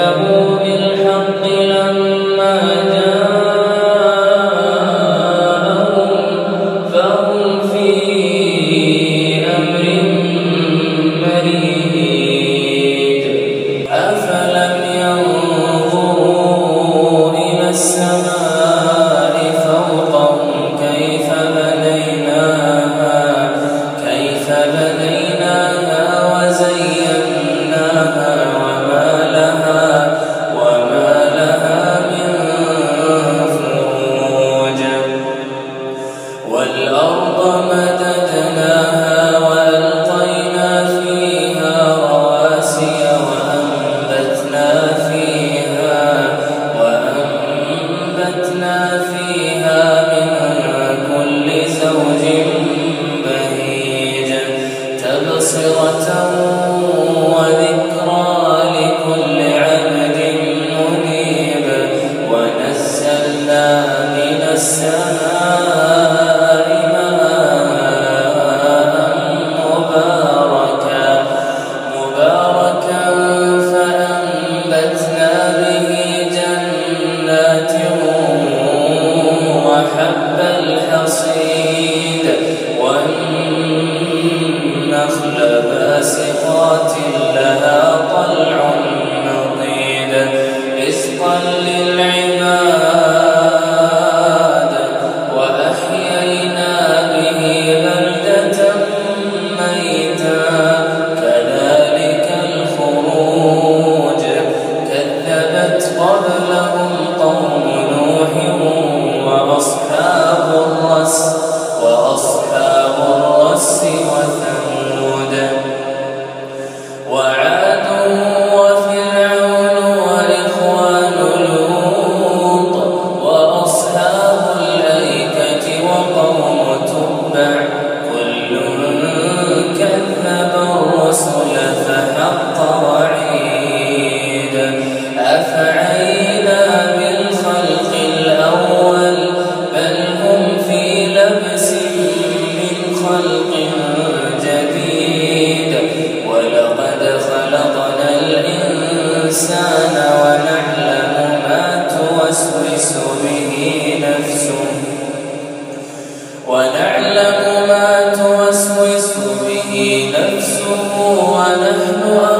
جاءوا بالحق للعالمين ونحن أرض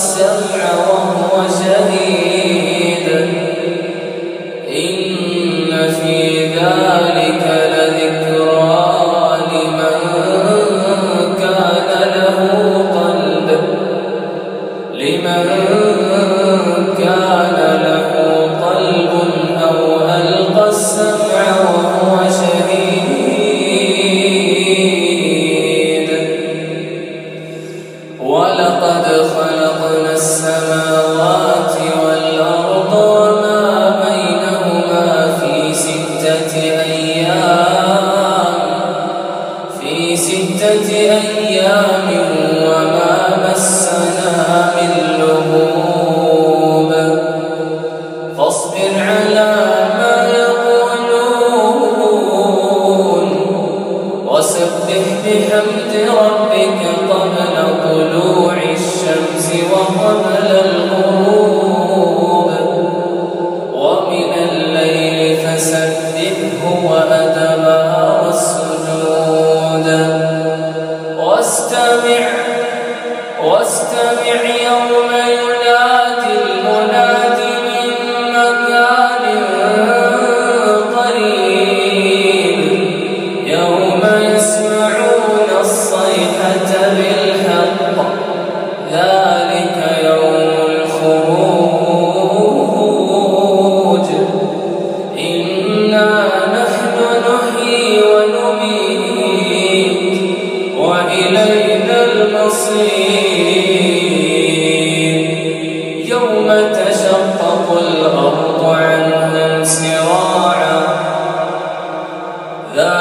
فسبحه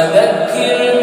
وذكر